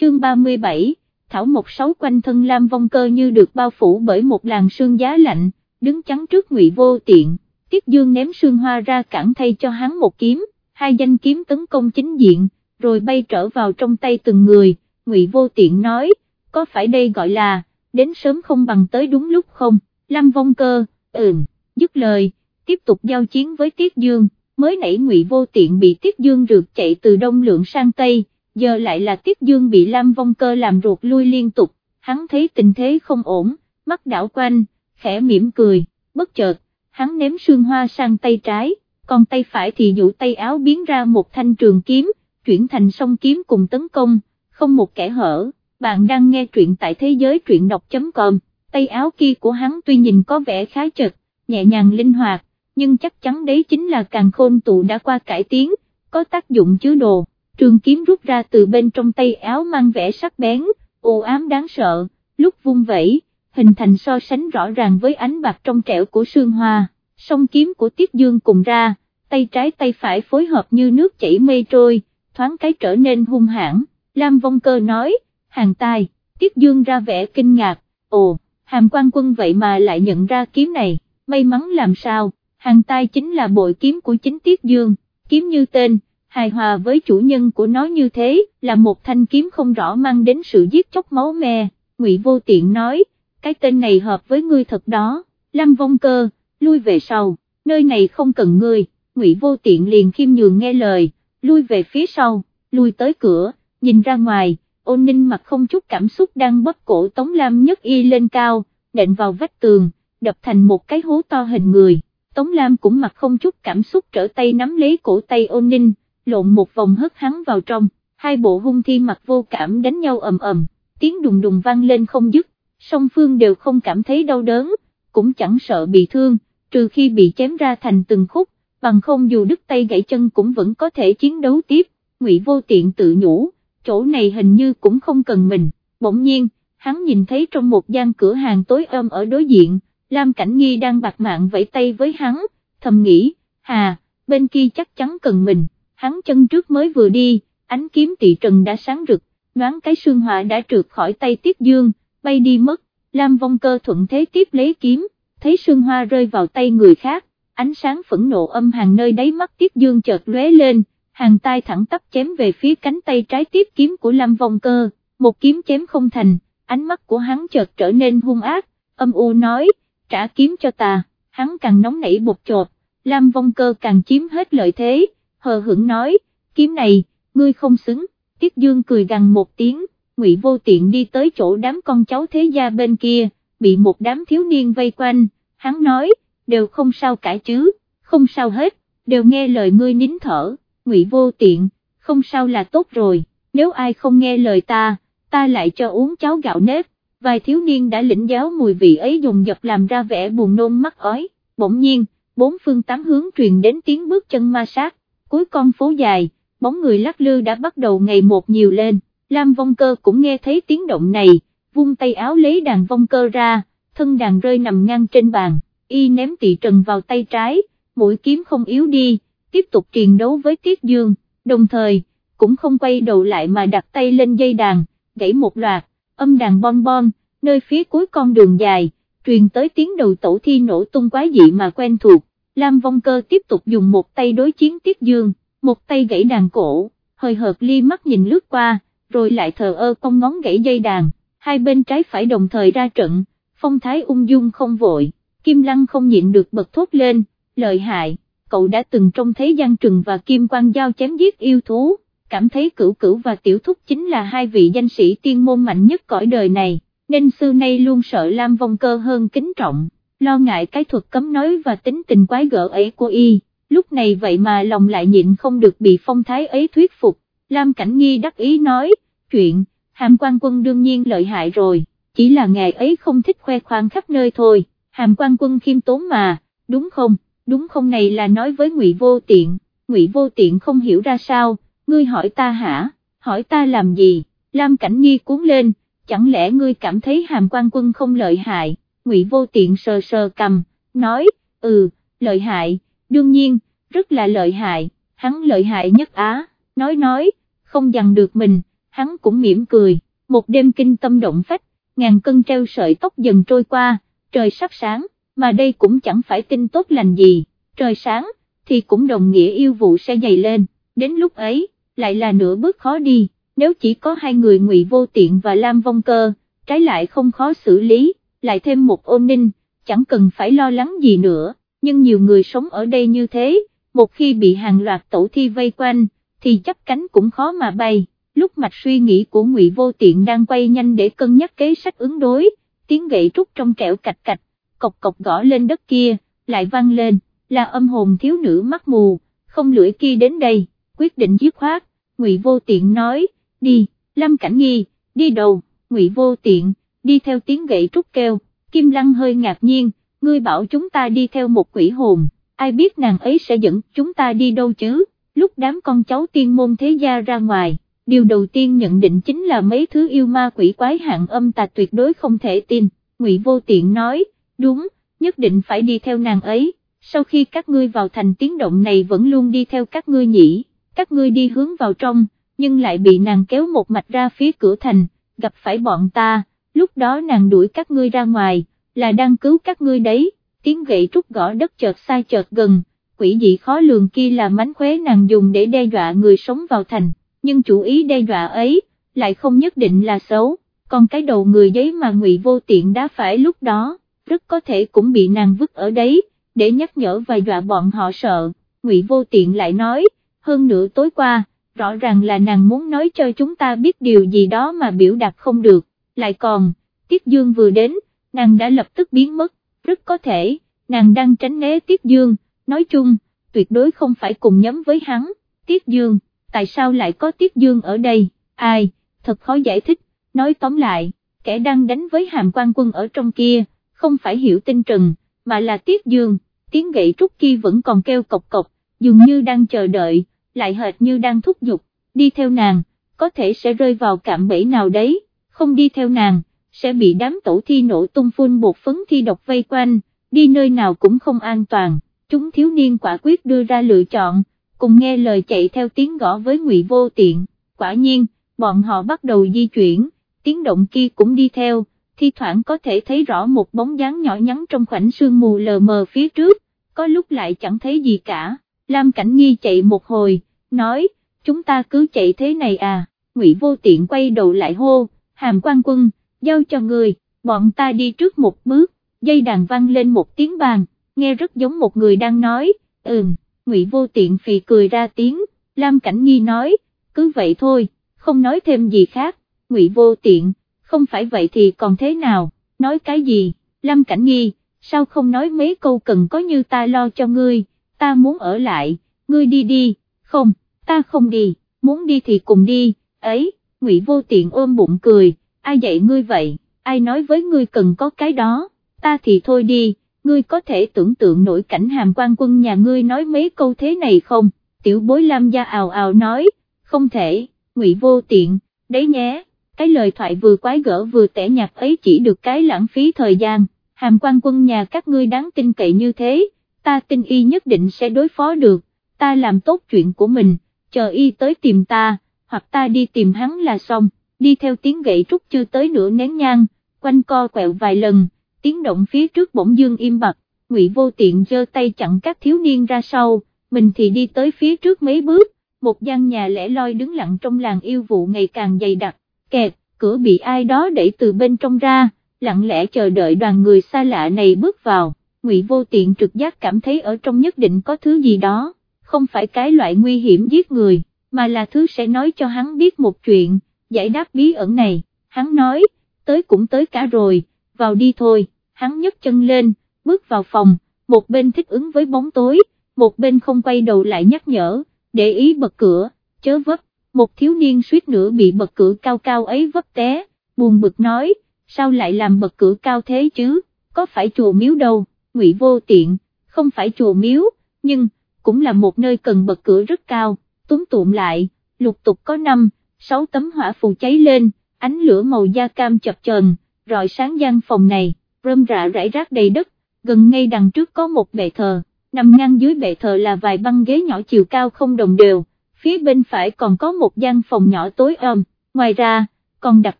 chương 37, Thảo Mộc Sáu quanh thân Lam Vong Cơ như được bao phủ bởi một làn sương giá lạnh, đứng chắn trước ngụy vô tiện, Tiết Dương ném sương hoa ra cản thay cho hắn một kiếm, hai danh kiếm tấn công chính diện, rồi bay trở vào trong tay từng người, ngụy vô tiện nói, có phải đây gọi là, đến sớm không bằng tới đúng lúc không, Lam Vong Cơ, ừm, dứt lời, tiếp tục giao chiến với Tiết Dương, mới nãy ngụy vô tiện bị Tiết Dương rượt chạy từ đông lượng sang tây, giờ lại là Tiết Dương bị Lam Vong Cơ làm ruột lui liên tục, hắn thấy tình thế không ổn, mắt đảo quanh, khẽ mỉm cười, bất chợt, hắn ném sương hoa sang tay trái, còn tay phải thì dụ tay áo biến ra một thanh trường kiếm, chuyển thành song kiếm cùng tấn công, không một kẻ hở, bạn đang nghe truyện tại thế giới truyện đọc.com, tay áo kia của hắn tuy nhìn có vẻ khá chật, nhẹ nhàng linh hoạt, nhưng chắc chắn đấy chính là càng khôn tụ đã qua cải tiến, có tác dụng chứa đồ, trường kiếm rút ra từ bên trong tay áo mang vẻ sắc bén, u ám đáng sợ, lúc vung vẩy, hình thành so sánh rõ ràng với ánh bạc trong trẻo của sương hoa, song kiếm của Tiết Dương cùng ra, tay trái tay phải phối hợp như nước chảy mây trôi, thoáng cái trở nên hung hãn, Lam Vong Cơ nói, hàng tai, Tiết Dương ra vẻ kinh ngạc, ồ, hàm quan quân vậy mà lại nhận ra kiếm này, may mắn làm sao, hàng tai chính là bội kiếm của chính Tiết Dương, kiếm như tên, hài hòa với chủ nhân của nó như thế, là một thanh kiếm không rõ mang đến sự giết chóc máu me, Ngụy Vô Tiện nói, cái tên này hợp với ngươi thật đó, Lâm Vong Cơ, lui về sau, nơi này không cần ngươi, Ngụy Vô Tiện liền khiêm nhường nghe lời, lui về phía sau, lui tới cửa, nhìn ra ngoài, ôn ninh mặt không chút cảm xúc đang bóp cổ Tống Lam nhất y lên cao, nện vào vách tường, đập thành một cái hố to hình người, Tống Lam cũng mặt không chút cảm xúc trở tay nắm lấy cổ tay ôn ninh, lộn một vòng hất hắn vào trong, hai bộ hung thi mặt vô cảm đánh nhau ầm ầm, tiếng đùng đùng vang lên không dứt, song phương đều không cảm thấy đau đớn, cũng chẳng sợ bị thương, trừ khi bị chém ra thành từng khúc, bằng không dù đứt tay gãy chân cũng vẫn có thể chiến đấu tiếp, ngụy vô tiện tự nhủ, chỗ này hình như cũng không cần mình, bỗng nhiên, hắn nhìn thấy trong một gian cửa hàng tối ôm ở đối diện, Lam Cảnh Nghi đang bạc mạng vẫy tay với hắn, thầm nghĩ, hà, bên kia chắc chắn cần mình, hắn chân trước mới vừa đi, ánh kiếm tị trần đã sáng rực, nhoáng cái sương họa đã trượt khỏi tay Tiết Dương, bay đi mất, Lam Vong Cơ thuận thế tiếp lấy kiếm, thấy sương hoa rơi vào tay người khác, ánh sáng phẫn nộ âm hàng nơi đáy mắt Tiết Dương chợt lóe lên, hàng tay thẳng tắp chém về phía cánh tay trái tiếp kiếm của Lam Vong Cơ, một kiếm chém không thành, ánh mắt của hắn chợt trở nên hung ác, âm u nói, trả kiếm cho ta, hắn càng nóng nảy bột chột, Lam Vong Cơ càng chiếm hết lợi thế, hờ hững nói, kiếm này, ngươi không xứng, Tiết Dương cười gằn một tiếng, Ngụy Vô Tiện đi tới chỗ đám con cháu thế gia bên kia, bị một đám thiếu niên vây quanh, hắn nói, đều không sao cả chứ, không sao hết, đều nghe lời ngươi nín thở, Ngụy Vô Tiện, không sao là tốt rồi, nếu ai không nghe lời ta, ta lại cho uống cháo gạo nếp, vài thiếu niên đã lĩnh giáo mùi vị ấy dùng dập làm ra vẻ buồn nôn mắt ói, bỗng nhiên, bốn phương tám hướng truyền đến tiếng bước chân ma sát, cuối con phố dài, bóng người lắc lư đã bắt đầu ngày một nhiều lên, Lam Vong Cơ cũng nghe thấy tiếng động này, vung tay áo lấy đàn vong cơ ra, thân đàn rơi nằm ngang trên bàn, y ném tị trần vào tay trái, mũi kiếm không yếu đi, tiếp tục triền đấu với Tiết Dương, đồng thời, cũng không quay đầu lại mà đặt tay lên dây đàn, gãy một loạt, âm đàn bon bon, nơi phía cuối con đường dài, truyền tới tiếng đầu tổ thi nổ tung quái dị mà quen thuộc, Lam Vong Cơ tiếp tục dùng một tay đối chiến Tiết Dương, một tay gãy đàn cổ, hơi hợt ly mắt nhìn lướt qua, rồi lại thờ ơ cong ngón gãy dây đàn, hai bên trái phải đồng thời ra trận, phong thái ung dung không vội, Kim Lăng không nhịn được bật thốt lên, lợi hại, cậu đã từng trông thấy Giang Trừng và Kim Quang Giao chém giết yêu thú, cảm thấy cửu cửu và tiểu thúc chính là hai vị danh sĩ tiên môn mạnh nhất cõi đời này, nên xưa nay luôn sợ Lam Vong Cơ hơn kính trọng, lo ngại cái thuật cấm nói và tính tình quái gở ấy của y, lúc này vậy mà lòng lại nhịn không được bị phong thái ấy thuyết phục, Lam Cảnh Nghi đắc ý nói, chuyện, hàm quan quân đương nhiên lợi hại rồi, chỉ là ngài ấy không thích khoe khoang khắp nơi thôi, hàm quan quân khiêm tốn mà, đúng không, đúng không này là nói với ngụy Vô Tiện, ngụy Vô Tiện không hiểu ra sao, ngươi hỏi ta hả, hỏi ta làm gì, Lam Cảnh Nghi cuốn lên, chẳng lẽ ngươi cảm thấy hàm quan quân không lợi hại, ngụy Vô Tiện sờ sờ cầm, nói, ừ, lợi hại, đương nhiên, rất là lợi hại, hắn lợi hại nhất á, nói nói, không dằn được mình, hắn cũng mỉm cười, một đêm kinh tâm động phách, ngàn cân treo sợi tóc dần trôi qua, trời sắp sáng, mà đây cũng chẳng phải tin tốt lành gì, trời sáng, thì cũng đồng nghĩa yêu vụ sẽ dày lên, đến lúc ấy, lại là nửa bước khó đi, nếu chỉ có hai người ngụy vô tiện và Lam Vong Cơ, trái lại không khó xử lý, lại thêm một ôn ninh, chẳng cần phải lo lắng gì nữa, nhưng nhiều người sống ở đây như thế, một khi bị hàng loạt tổ thi vây quanh, thì chấp cánh cũng khó mà bay, lúc mạch suy nghĩ của ngụy vô tiện đang quay nhanh để cân nhắc kế sách ứng đối, tiếng gậy trúc trong trẻo cạch cạch, cộc cộc gõ lên đất kia, lại vang lên, là âm hồn thiếu nữ mắt mù, không lưỡi kia đến đây, quyết định dứt khoát, ngụy vô tiện nói, đi, Lâm Cảnh Nghi, đi đầu, ngụy vô tiện, đi theo tiếng gậy trúc kêu, Kim Lăng hơi ngạc nhiên, ngươi bảo chúng ta đi theo một quỷ hồn, ai biết nàng ấy sẽ dẫn chúng ta đi đâu chứ, lúc đám con cháu tiên môn thế gia ra ngoài, điều đầu tiên nhận định chính là mấy thứ yêu ma quỷ quái hạng âm tà tuyệt đối không thể tin, ngụy vô tiện nói, đúng, nhất định phải đi theo nàng ấy, sau khi các ngươi vào thành tiếng động này vẫn luôn đi theo các ngươi nhỉ, các ngươi đi hướng vào trong, nhưng lại bị nàng kéo một mạch ra phía cửa thành, gặp phải bọn ta, lúc đó nàng đuổi các ngươi ra ngoài, là đang cứu các ngươi đấy, tiếng gậy trúc gõ đất chợt sai chợt gần, quỷ dị khó lường kia là mánh khóe nàng dùng để đe dọa người sống vào thành, nhưng chủ ý đe dọa ấy, lại không nhất định là xấu, còn cái đầu người giấy mà ngụy vô tiện đã phải lúc đó, rất có thể cũng bị nàng vứt ở đấy, để nhắc nhở và dọa bọn họ sợ, ngụy vô tiện lại nói, hơn nữa tối qua, rõ ràng là nàng muốn nói cho chúng ta biết điều gì đó mà biểu đạt không được, lại còn, Tiết Dương vừa đến, nàng đã lập tức biến mất, rất có thể, nàng đang tránh né Tiết Dương, nói chung, tuyệt đối không phải cùng nhóm với hắn, Tiết Dương, tại sao lại có Tiết Dương ở đây, ai, thật khó giải thích, nói tóm lại, kẻ đang đánh với hàm quan quân ở trong kia, không phải hiểu tinh trần, mà là Tiết Dương, tiếng gậy trúc kia vẫn còn kêu cộc cộc, dường như đang chờ đợi, lại hệt như đang thúc giục, đi theo nàng, có thể sẽ rơi vào cạm bẫy nào đấy, không đi theo nàng, sẽ bị đám tổ thi nổ tung phun bột phấn thi độc vây quanh, đi nơi nào cũng không an toàn, chúng thiếu niên quả quyết đưa ra lựa chọn, cùng nghe lời chạy theo tiếng gõ với ngụy vô tiện, quả nhiên, bọn họ bắt đầu di chuyển, tiếng động kia cũng đi theo, thi thoảng có thể thấy rõ một bóng dáng nhỏ nhắn trong khoảnh sương mù lờ mờ phía trước, có lúc lại chẳng thấy gì cả, Lam Cảnh Nghi chạy một hồi, nói, chúng ta cứ chạy thế này à, ngụy vô tiện quay đầu lại hô, hàm quan quân, giao cho người, bọn ta đi trước một bước, dây đàn văng lên một tiếng bàn, nghe rất giống một người đang nói, ừm, ngụy vô tiện phì cười ra tiếng, Lam Cảnh Nghi nói, cứ vậy thôi, không nói thêm gì khác, ngụy vô tiện, không phải vậy thì còn thế nào, nói cái gì, Lam Cảnh Nghi, sao không nói mấy câu cần có như ta lo cho ngươi, ta muốn ở lại, ngươi đi đi, không, ta không đi, muốn đi thì cùng đi, ấy, ngụy vô tiện ôm bụng cười, ai dạy ngươi vậy, ai nói với ngươi cần có cái đó, ta thì thôi đi, ngươi có thể tưởng tượng nổi cảnh hàm quan quân nhà ngươi nói mấy câu thế này không, tiểu bối Lam gia ào ào nói, không thể, ngụy vô tiện, đấy nhé, cái lời thoại vừa quái gở vừa tẻ nhạt ấy chỉ được cái lãng phí thời gian, hàm quan quân nhà các ngươi đáng tin cậy như thế, ta tin y nhất định sẽ đối phó được, ta làm tốt chuyện của mình, chờ y tới tìm ta, hoặc ta đi tìm hắn là xong. Đi theo tiếng gậy trúc chưa tới nửa nén nhang, quanh co quẹo vài lần, tiếng động phía trước bỗng dương im bặt, ngụy vô tiện giơ tay chặn các thiếu niên ra sau, mình thì đi tới phía trước mấy bước, một gian nhà lẻ loi đứng lặng trong làng yêu vụ ngày càng dày đặc, kẹt, cửa bị ai đó đẩy từ bên trong ra, lặng lẽ chờ đợi đoàn người xa lạ này bước vào, ngụy vô tiện trực giác cảm thấy ở trong nhất định có thứ gì đó, không phải cái loại nguy hiểm giết người, mà là thứ sẽ nói cho hắn biết một chuyện, giải đáp bí ẩn này, hắn nói, tới cũng tới cả rồi, vào đi thôi, hắn nhấc chân lên, bước vào phòng, một bên thích ứng với bóng tối, một bên không quay đầu lại nhắc nhở, để ý bật cửa, chớ vấp, một thiếu niên suýt nữa bị bật cửa cao cao ấy vấp té, buồn bực nói, sao lại làm bật cửa cao thế chứ, có phải chùa miếu đâu, ngụy vô tiện, không phải chùa miếu, nhưng, cũng là một nơi cần bật cửa rất cao, túm tụm lại, lục tục có năm, sáu tấm hỏa phù cháy lên, ánh lửa màu da cam chập chờn, rọi sáng gian phòng này, rơm rạ rải rác đầy đất, gần ngay đằng trước có một bệ thờ, nằm ngang dưới bệ thờ là vài băng ghế nhỏ chiều cao không đồng đều, phía bên phải còn có một gian phòng nhỏ tối om. ngoài ra, còn đặt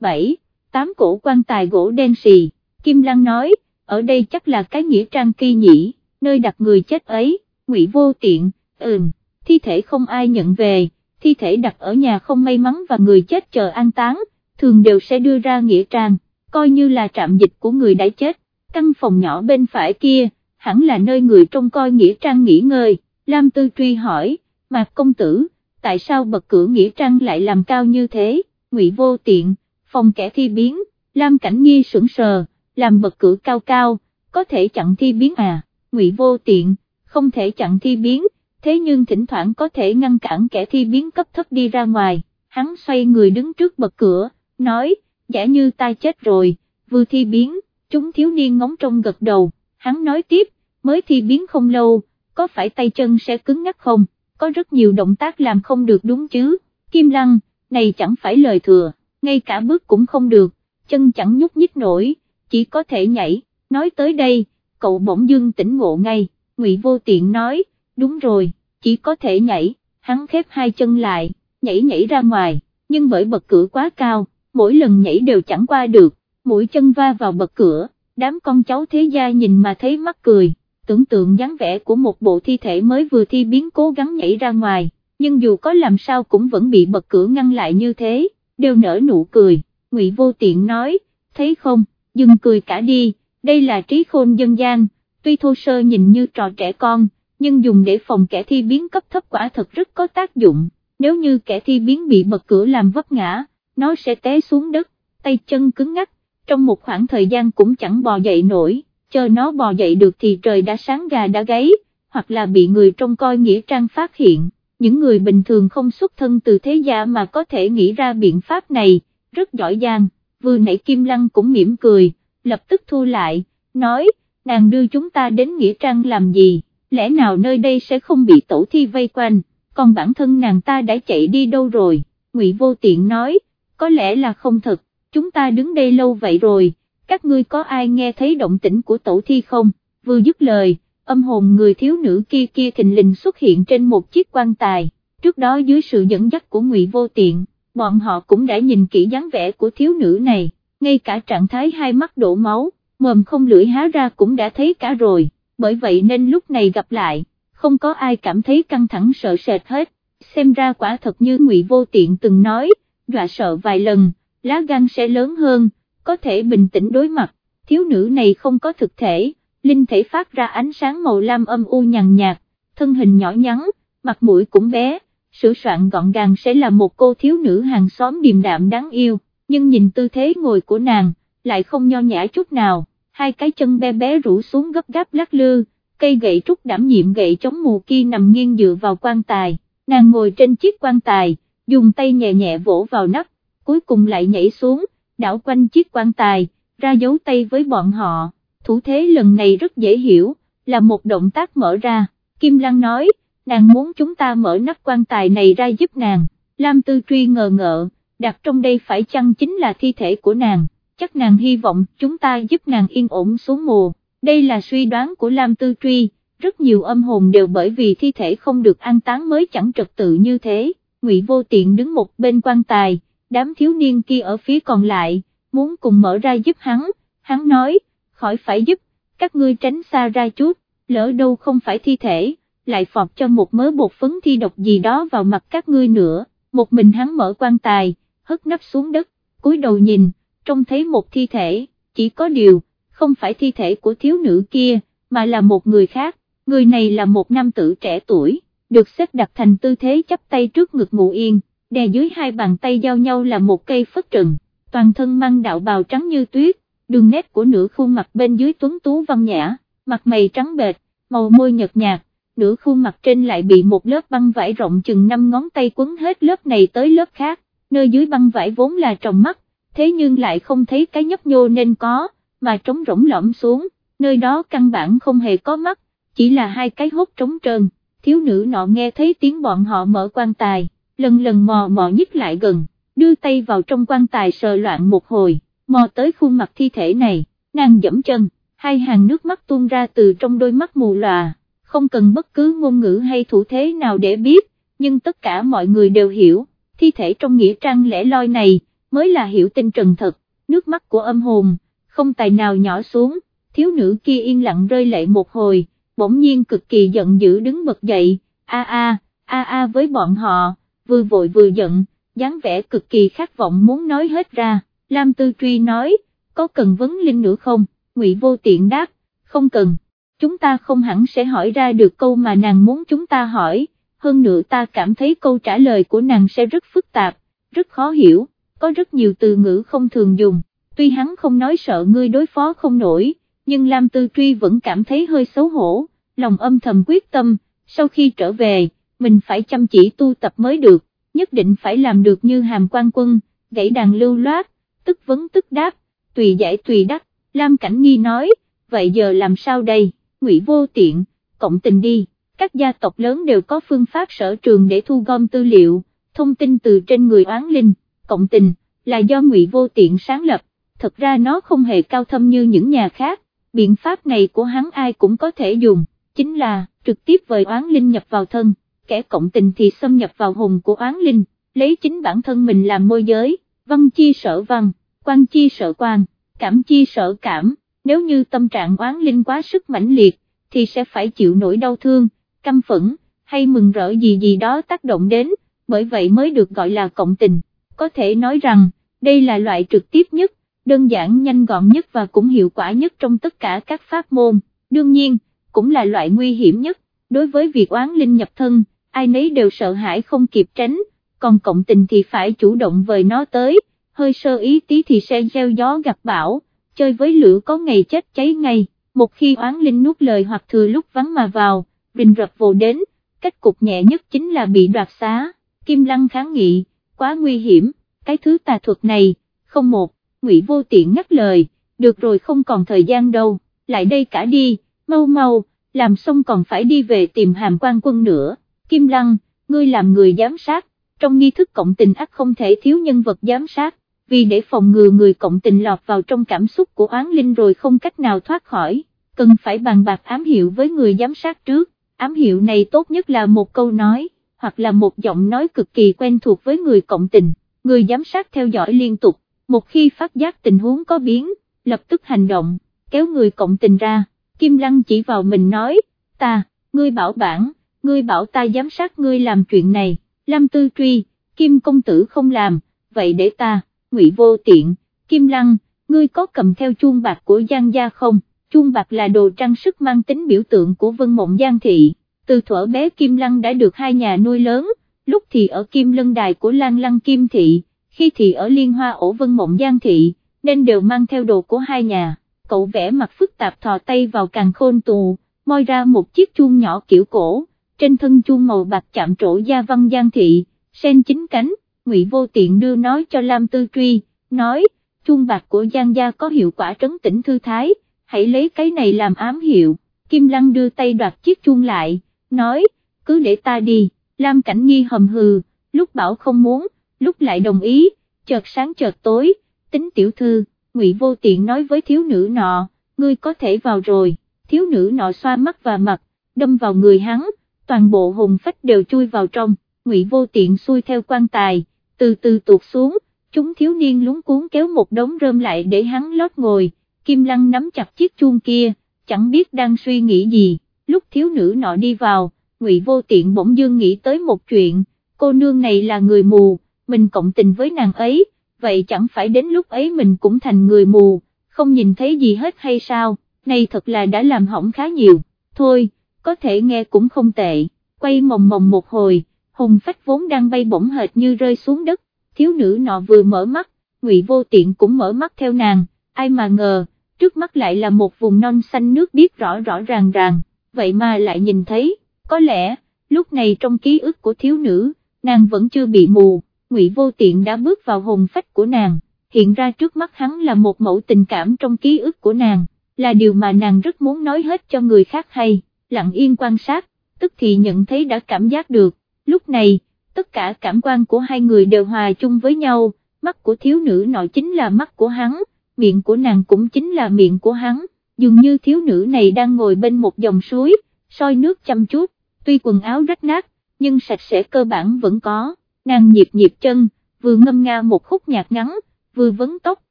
bảy, tám cổ quan tài gỗ đen xì, Kim Lăng nói, ở đây chắc là cái nghĩa trang kỳ nhỉ, nơi đặt người chết ấy, ngụy vô tiện, ừm, thi thể không ai nhận về, thi thể đặt ở nhà không may mắn và người chết chờ an táng, thường đều sẽ đưa ra nghĩa trang, coi như là trạm dịch của người đã chết, căn phòng nhỏ bên phải kia, hẳn là nơi người trông coi nghĩa trang nghỉ ngơi, Lam Tư Truy hỏi, Mạc Công Tử, tại sao bậc cửa nghĩa trang lại làm cao như thế, ngụy vô tiện, phòng kẻ thi biến, Lam Cảnh Nhi sững sờ, làm bậc cửa cao cao, có thể chặn thi biến à, ngụy vô tiện, không thể chặn thi biến, thế nhưng thỉnh thoảng có thể ngăn cản kẻ thi biến cấp thấp đi ra ngoài, hắn xoay người đứng trước bậc cửa, nói, giả như ta chết rồi, vừa thi biến, chúng thiếu niên ngóng trông gật đầu, hắn nói tiếp, mới thi biến không lâu, có phải tay chân sẽ cứng ngắc không, có rất nhiều động tác làm không được đúng chứ, Kim Lăng, này chẳng phải lời thừa, ngay cả bước cũng không được, chân chẳng nhúc nhích nổi, chỉ có thể nhảy, nói tới đây, cậu bỗng dưng tỉnh ngộ ngay, Ngụy Vô Tiện nói, đúng rồi, chỉ có thể nhảy, hắn khép hai chân lại, nhảy nhảy ra ngoài, nhưng bởi bậc cửa quá cao, mỗi lần nhảy đều chẳng qua được, mũi chân va vào bậc cửa, đám con cháu thế gia nhìn mà thấy mắc cười, tưởng tượng dáng vẻ của một bộ thi thể mới vừa thi biến cố gắng nhảy ra ngoài, nhưng dù có làm sao cũng vẫn bị bậc cửa ngăn lại như thế, đều nở nụ cười, Ngụy Vô Tiện nói, thấy không, dừng cười cả đi, đây là trí khôn dân gian, tuy thô sơ nhìn như trò trẻ con, nhưng dùng để phòng kẻ thi biến cấp thấp quả thật rất có tác dụng, nếu như kẻ thi biến bị bật cửa làm vấp ngã, nó sẽ té xuống đất, tay chân cứng ngắc, trong một khoảng thời gian cũng chẳng bò dậy nổi, chờ nó bò dậy được thì trời đã sáng gà đã gáy, hoặc là bị người trông coi nghĩa trang phát hiện, những người bình thường không xuất thân từ thế gia mà có thể nghĩ ra biện pháp này, rất giỏi giang, vừa nãy Kim Lăng cũng mỉm cười, lập tức thu lại, nói, nàng đưa chúng ta đến nghĩa trang làm gì? Lẽ nào nơi đây sẽ không bị tổ thi vây quanh, còn bản thân nàng ta đã chạy đi đâu rồi, Ngụy Vô Tiện nói, có lẽ là không thật, chúng ta đứng đây lâu vậy rồi, các ngươi có ai nghe thấy động tĩnh của tổ thi không, vừa dứt lời, âm hồn người thiếu nữ kia kia thình lình xuất hiện trên một chiếc quan tài, trước đó dưới sự dẫn dắt của Ngụy Vô Tiện, bọn họ cũng đã nhìn kỹ dáng vẻ của thiếu nữ này, ngay cả trạng thái hai mắt đổ máu, mồm không lưỡi há ra cũng đã thấy cả rồi bởi vậy nên lúc này gặp lại, không có ai cảm thấy căng thẳng sợ sệt hết, xem ra quả thật như ngụy Vô Tiện từng nói, dọa sợ vài lần, lá gan sẽ lớn hơn, có thể bình tĩnh đối mặt, thiếu nữ này không có thực thể, linh thể phát ra ánh sáng màu lam âm u nhàn nhạt, thân hình nhỏ nhắn, mặt mũi cũng bé, sửa soạn gọn gàng sẽ là một cô thiếu nữ hàng xóm điềm đạm đáng yêu, nhưng nhìn tư thế ngồi của nàng, lại không nho nhã chút nào hai cái chân bé bé rủ xuống gấp gáp lắc lư, cây gậy trúc đảm nhiệm gậy chống mù kia nằm nghiêng dựa vào quan tài, nàng ngồi trên chiếc quan tài, dùng tay nhẹ nhẹ vỗ vào nắp, cuối cùng lại nhảy xuống, đảo quanh chiếc quan tài, ra dấu tay với bọn họ, thủ thế lần này rất dễ hiểu, là một động tác mở ra, Kim Lăng nói, nàng muốn chúng ta mở nắp quan tài này ra giúp nàng, Lam Tư Truy ngờ ngợ, đặt trong đây phải chăng chính là thi thể của nàng? Chắc nàng hy vọng chúng ta giúp nàng yên ổn xuống mùa, đây là suy đoán của Lam Tư Truy, rất nhiều âm hồn đều bởi vì thi thể không được an táng mới chẳng trật tự như thế, Ngụy Vô Tiện đứng một bên quan tài, đám thiếu niên kia ở phía còn lại, muốn cùng mở ra giúp hắn, hắn nói, khỏi phải giúp, các ngươi tránh xa ra chút, lỡ đâu không phải thi thể, lại phọt cho một mớ bột phấn thi độc gì đó vào mặt các ngươi nữa, một mình hắn mở quan tài, hất nắp xuống đất, cúi đầu nhìn, trông thấy một thi thể, chỉ có điều, không phải thi thể của thiếu nữ kia, mà là một người khác, người này là một nam tử trẻ tuổi, được xếp đặt thành tư thế chắp tay trước ngực ngủ yên, đè dưới hai bàn tay giao nhau là một cây phất trần, toàn thân mang đạo bào trắng như tuyết, đường nét của nửa khuôn mặt bên dưới tuấn tú văn nhã, mặt mày trắng bệt, màu môi nhợt nhạt, nửa khuôn mặt trên lại bị một lớp băng vải rộng chừng 5 ngón tay quấn hết lớp này tới lớp khác, nơi dưới băng vải vốn là tròng mắt, thế nhưng lại không thấy cái nhấp nhô nên có, mà trống rỗng lõm xuống, nơi đó căn bản không hề có mắt, chỉ là hai cái hốt trống trơn, thiếu nữ nọ nghe thấy tiếng bọn họ mở quan tài, lần lần mò mò nhích lại gần, đưa tay vào trong quan tài sờ loạn một hồi, mò tới khuôn mặt thi thể này, nàng dẫm chân, hai hàng nước mắt tuôn ra từ trong đôi mắt mù lòa, không cần bất cứ ngôn ngữ hay thủ thế nào để biết, nhưng tất cả mọi người đều hiểu thi thể trong nghĩa trang lẻ loi này, mới là hiểu tinh trần thật, nước mắt của âm hồn, không tài nào nhỏ xuống, thiếu nữ kia yên lặng rơi lệ một hồi, bỗng nhiên cực kỳ giận dữ đứng bật dậy, a a, a a với bọn họ, vừa vội vừa giận, dáng vẻ cực kỳ khát vọng muốn nói hết ra, Lam Tư Truy nói, có cần vấn linh nữa không, Ngụy Vô Tiện đáp, không cần, chúng ta không hẳn sẽ hỏi ra được câu mà nàng muốn chúng ta hỏi, hơn nữa ta cảm thấy câu trả lời của nàng sẽ rất phức tạp, rất khó hiểu, có rất nhiều từ ngữ không thường dùng, tuy hắn không nói sợ ngươi đối phó không nổi, nhưng Lam Tư Truy vẫn cảm thấy hơi xấu hổ, lòng âm thầm quyết tâm, sau khi trở về, mình phải chăm chỉ tu tập mới được, nhất định phải làm được như hàm quan quân, gãy đàn lưu loát, tức vấn tức đáp, tùy giải tùy đắc, Lam Cảnh Nghi nói, vậy giờ làm sao đây, ngụy vô tiện, cộng tình đi, các gia tộc lớn đều có phương pháp sở trường để thu gom tư liệu, thông tin từ trên người oán linh, cộng tình, là do ngụy vô tiện sáng lập, thật ra nó không hề cao thâm như những nhà khác, biện pháp này của hắn ai cũng có thể dùng, chính là, trực tiếp vời oán linh nhập vào thân, kẻ cộng tình thì xâm nhập vào hồn của oán linh, lấy chính bản thân mình làm môi giới, văn chi sợ văn, quan chi sợ quan, cảm chi sợ cảm, nếu như tâm trạng oán linh quá sức mãnh liệt, thì sẽ phải chịu nỗi đau thương, căm phẫn, hay mừng rỡ gì gì đó tác động đến, bởi vậy mới được gọi là cộng tình, có thể nói rằng, đây là loại trực tiếp nhất, đơn giản nhanh gọn nhất và cũng hiệu quả nhất trong tất cả các pháp môn, đương nhiên, cũng là loại nguy hiểm nhất, đối với việc oán linh nhập thân, ai nấy đều sợ hãi không kịp tránh, còn cộng tình thì phải chủ động vời nó tới, hơi sơ ý tí thì sẽ gieo gió gặp bão, chơi với lửa có ngày chết cháy ngay, một khi oán linh nuốt lời hoặc thừa lúc vắng mà vào, rình rập vồ đến, cách cục nhẹ nhất chính là bị đoạt xá, Kim Lăng kháng nghị, quá nguy hiểm, cái thứ tà thuật này, không một, ngụy vô tiện ngắt lời, được rồi không còn thời gian đâu, lại đây cả đi, mau mau, làm xong còn phải đi về tìm hàm quan quân nữa, Kim Lăng, ngươi làm người giám sát, trong nghi thức cộng tình ác không thể thiếu nhân vật giám sát, vì để phòng ngừa người cộng tình lọt vào trong cảm xúc của oán linh rồi không cách nào thoát khỏi, cần phải bàn bạc ám hiệu với người giám sát trước, ám hiệu này tốt nhất là một câu nói, hoặc là một giọng nói cực kỳ quen thuộc với người cộng tình, người giám sát theo dõi liên tục, một khi phát giác tình huống có biến, lập tức hành động, kéo người cộng tình ra, Kim Lăng chỉ vào mình nói, ta, ngươi bảo bản, ngươi bảo ta giám sát ngươi làm chuyện này, Lam Tư Truy, Kim Công Tử không làm, vậy để ta, ngụy vô tiện, Kim Lăng, ngươi có cầm theo chuông bạc của Giang Gia không, chuông bạc là đồ trang sức mang tính biểu tượng của Vân Mộng Giang Thị, từ thuở bé Kim Lăng đã được hai nhà nuôi lớn, lúc thì ở Kim Lân Đài của Lan Lăng Kim Thị, khi thì ở Liên Hoa ổ Vân Mộng Giang Thị, nên đều mang theo đồ của hai nhà, cậu vẽ mặt phức tạp thò tay vào càng khôn tù, moi ra một chiếc chuông nhỏ kiểu cổ, trên thân chuông màu bạc chạm trổ gia văn Giang Thị, sen chính cánh, Ngụy Vô Tiện đưa nói cho Lam Tư Truy, nói, chuông bạc của Giang gia có hiệu quả trấn tĩnh thư thái, hãy lấy cái này làm ám hiệu, Kim Lăng đưa tay đoạt chiếc chuông lại, nói, cứ để ta đi, Lam Cảnh Nghi hầm hừ, lúc bảo không muốn, lúc lại đồng ý, chợt sáng chợt tối, tính tiểu thư, Ngụy Vô Tiện nói với thiếu nữ nọ, ngươi có thể vào rồi, thiếu nữ nọ xoa mắt và mặt, đâm vào người hắn, toàn bộ hồn phách đều chui vào trong, Ngụy Vô Tiện xuôi theo quan tài, từ từ tuột xuống, chúng thiếu niên lúng cuốn kéo một đống rơm lại để hắn lót ngồi, Kim Lăng nắm chặt chiếc chuông kia, chẳng biết đang suy nghĩ gì, lúc thiếu nữ nọ đi vào, Ngụy Vô Tiện bỗng dưng nghĩ tới một chuyện, cô nương này là người mù, mình cộng tình với nàng ấy, vậy chẳng phải đến lúc ấy mình cũng thành người mù, không nhìn thấy gì hết hay sao, này thật là đã làm hỏng khá nhiều, thôi, có thể nghe cũng không tệ, quay mòng mòng một hồi hùng phách vốn đang bay bổng hệt như rơi xuống đất, thiếu nữ nọ vừa mở mắt, ngụy vô tiện cũng mở mắt theo nàng, ai mà ngờ, trước mắt lại là một vùng non xanh nước biết rõ rõ ràng ràng, vậy mà lại nhìn thấy, có lẽ, lúc này trong ký ức của thiếu nữ, nàng vẫn chưa bị mù, ngụy vô tiện đã bước vào hồn phách của nàng, hiện ra trước mắt hắn là một mẫu tình cảm trong ký ức của nàng, là điều mà nàng rất muốn nói hết cho người khác hay, lặng yên quan sát, tức thì nhận thấy đã cảm giác được, lúc này, tất cả cảm quan của hai người đều hòa chung với nhau, mắt của thiếu nữ nọ chính là mắt của hắn, miệng của nàng cũng chính là miệng của hắn, dường như thiếu nữ này đang ngồi bên một dòng suối, soi nước chăm chút, tuy quần áo rách nát, nhưng sạch sẽ cơ bản vẫn có, nàng nhịp nhịp chân, vừa ngâm nga một khúc nhạc ngắn, vừa vấn tóc,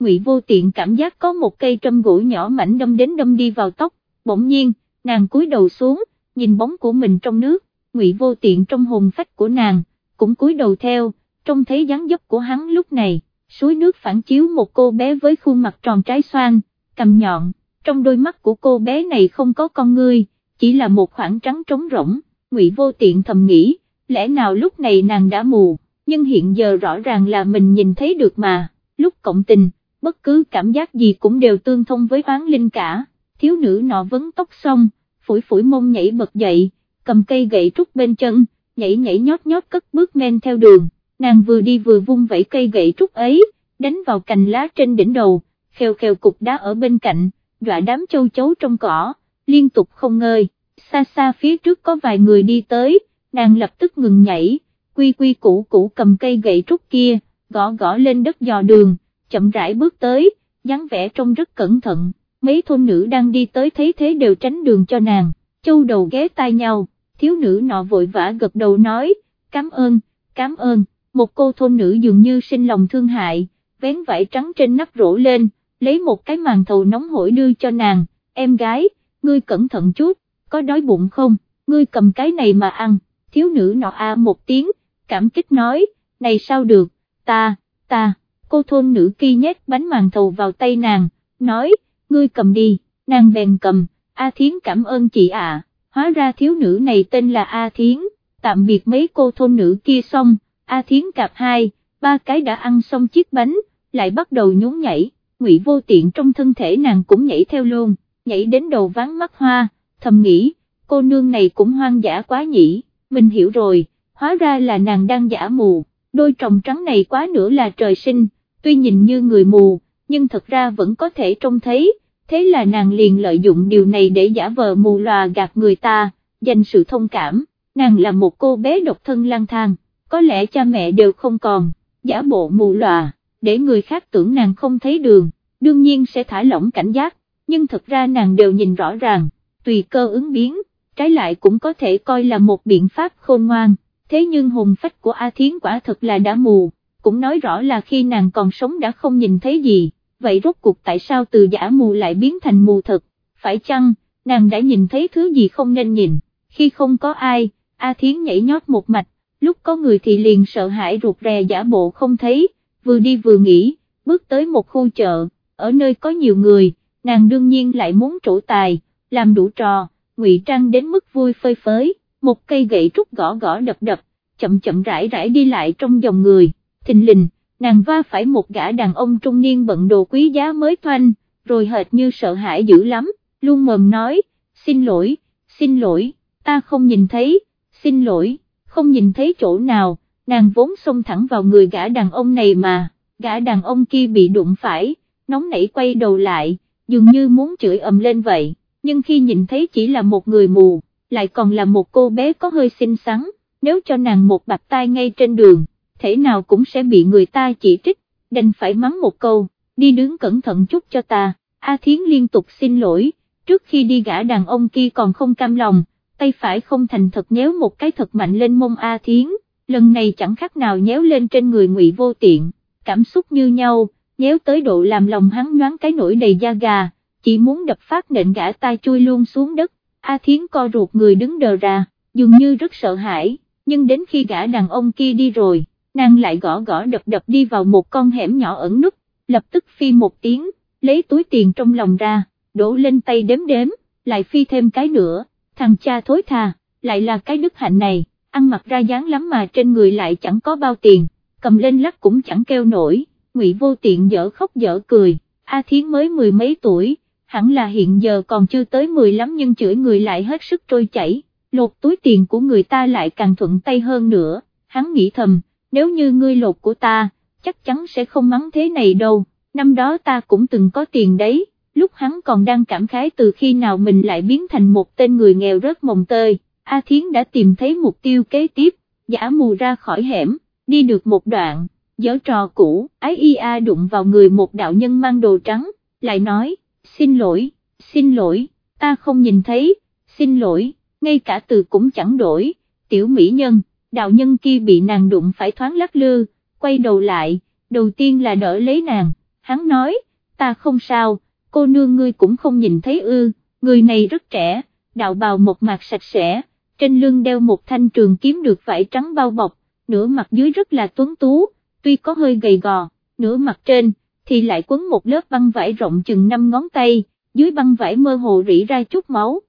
Ngụy Vô Tiện cảm giác có một cây trâm gỗ nhỏ mảnh đâm đến đâm đi vào tóc, bỗng nhiên, nàng cúi đầu xuống, nhìn bóng của mình trong nước, Ngụy Vô Tiện trong hồn phách của nàng, cũng cúi đầu theo, trông thấy dáng dấp của hắn lúc này, suối nước phản chiếu một cô bé với khuôn mặt tròn trái xoan, cầm nhọn, trong đôi mắt của cô bé này không có con ngươi, chỉ là một khoảng trắng trống rỗng, Ngụy Vô Tiện thầm nghĩ, lẽ nào lúc này nàng đã mù, nhưng hiện giờ rõ ràng là mình nhìn thấy được mà, lúc cộng tình, bất cứ cảm giác gì cũng đều tương thông với oán linh cả, thiếu nữ nọ vấn tóc xong, phủi phủi mông nhảy bật dậy, cầm cây gậy trúc bên chân, nhảy nhảy nhót nhót cất bước men theo đường, nàng vừa đi vừa vung vẫy cây gậy trúc ấy, đánh vào cành lá trên đỉnh đầu, khều khều cục đá ở bên cạnh, dọa đám châu chấu trong cỏ, liên tục không ngơi, xa xa phía trước có vài người đi tới, nàng lập tức ngừng nhảy, quy quy củ củ cầm cây gậy trúc kia, gõ gõ lên đất dò đường, chậm rãi bước tới, dáng vẻ trông rất cẩn thận, mấy thôn nữ đang đi tới thấy thế đều tránh đường cho nàng, châu đầu ghé tai nhau, thiếu nữ nọ vội vã gật đầu nói, cảm ơn, cảm ơn, một cô thôn nữ dường như sinh lòng thương hại, vén vải trắng trên nắp rổ lên, lấy một cái màn thầu nóng hổi đưa cho nàng, em gái, ngươi cẩn thận chút, có đói bụng không, ngươi cầm cái này mà ăn, thiếu nữ nọ a một tiếng, cảm kích nói, này sao được, ta, ta, cô thôn nữ kia nhét bánh màn thầu vào tay nàng, nói, ngươi cầm đi, nàng bèn cầm, A Thiến cảm ơn chị ạ, hóa ra thiếu nữ này tên là A Thiến, tạm biệt mấy cô thôn nữ kia xong, A Thiến cạp hai, ba cái đã ăn xong chiếc bánh, lại bắt đầu nhún nhảy, ngụy vô tiện trong thân thể nàng cũng nhảy theo luôn, nhảy đến đầu ván mắt hoa, thầm nghĩ, cô nương này cũng hoang dã quá nhỉ, mình hiểu rồi, hóa ra là nàng đang giả mù, đôi tròng trắng này quá nữa là trời sinh, tuy nhìn như người mù, nhưng thật ra vẫn có thể trông thấy, thế là nàng liền lợi dụng điều này để giả vờ mù lòa gạt người ta, dành sự thông cảm, nàng là một cô bé độc thân lang thang, có lẽ cha mẹ đều không còn, giả bộ mù lòa, để người khác tưởng nàng không thấy đường, đương nhiên sẽ thả lỏng cảnh giác, nhưng thật ra nàng đều nhìn rõ ràng, tùy cơ ứng biến, trái lại cũng có thể coi là một biện pháp khôn ngoan, thế nhưng hồn phách của A Thiến quả thật là đã mù cũng nói rõ là khi nàng còn sống đã không nhìn thấy gì, vậy rốt cuộc tại sao từ giả mù lại biến thành mù thật, phải chăng, nàng đã nhìn thấy thứ gì không nên nhìn, khi không có ai, A Thiến nhảy nhót một mạch, lúc có người thì liền sợ hãi ruột rè giả bộ không thấy, vừa đi vừa nghĩ, bước tới một khu chợ, ở nơi có nhiều người, nàng đương nhiên lại muốn trổ tài, làm đủ trò, ngụy trang đến mức vui phơi phới, một cây gậy trúc gõ gõ đập đập, chậm chậm rãi rãi đi lại trong dòng người thình lình, nàng va phải một gã đàn ông trung niên bận đồ quý giá mới thoanh, rồi hệt như sợ hãi dữ lắm, luôn mồm nói, xin lỗi, xin lỗi, ta không nhìn thấy, xin lỗi, không nhìn thấy chỗ nào, nàng vốn xông thẳng vào người gã đàn ông này mà, gã đàn ông kia bị đụng phải, nóng nảy quay đầu lại, dường như muốn chửi ầm lên vậy, nhưng khi nhìn thấy chỉ là một người mù, lại còn là một cô bé có hơi xinh xắn, nếu cho nàng một bạc tai ngay trên đường, thể nào cũng sẽ bị người ta chỉ trích, đành phải mắng một câu, đi đứng cẩn thận chút cho ta, A Thiến liên tục xin lỗi, trước khi đi gã đàn ông kia còn không cam lòng, tay phải không thành thật nhéo một cái thật mạnh lên mông A Thiến, lần này chẳng khác nào nhéo lên trên người ngụy vô tiện, cảm xúc như nhau, nhéo tới độ làm lòng hắn nhoáng cái nổi đầy da gà, chỉ muốn đập phát nện gã tai chui luôn xuống đất, A Thiến co ruột người đứng đờ ra, dường như rất sợ hãi, nhưng đến khi gã đàn ông kia đi rồi, nàng lại gõ gõ đập đập đi vào một con hẻm nhỏ ẩn núp, lập tức phi một tiếng, lấy túi tiền trong lòng ra, đổ lên tay đếm đếm, lại phi thêm cái nữa, thằng cha thối thà, lại là cái đức hạnh này, ăn mặc ra dáng lắm mà trên người lại chẳng có bao tiền, cầm lên lắc cũng chẳng kêu nổi, ngụy vô tiện dở khóc dở cười, A Thiến mới mười mấy tuổi, hẳn là hiện giờ còn chưa tới mười lắm nhưng chửi người lại hết sức trôi chảy, lột túi tiền của người ta lại càng thuận tay hơn nữa, hắn nghĩ thầm, nếu như ngươi lột của ta, chắc chắn sẽ không mắng thế này đâu, năm đó ta cũng từng có tiền đấy, lúc hắn còn đang cảm khái từ khi nào mình lại biến thành một tên người nghèo rớt mồng tơi, A Thiến đã tìm thấy mục tiêu kế tiếp, giả mù ra khỏi hẻm, đi được một đoạn, giở trò cũ, ái y a đụng vào người một đạo nhân mang đồ trắng, lại nói, xin lỗi, xin lỗi, ta không nhìn thấy, xin lỗi, ngay cả từ cũng chẳng đổi, tiểu mỹ nhân đạo nhân kia bị nàng đụng phải thoáng lắc lư, quay đầu lại, đầu tiên là đỡ lấy nàng, hắn nói, ta không sao, cô nương ngươi cũng không nhìn thấy ư, người này rất trẻ, đạo bào một mặt sạch sẽ, trên lưng đeo một thanh trường kiếm được vải trắng bao bọc, nửa mặt dưới rất là tuấn tú, tuy có hơi gầy gò, nửa mặt trên, thì lại quấn một lớp băng vải rộng chừng 5 ngón tay, dưới băng vải mơ hồ rỉ ra chút máu,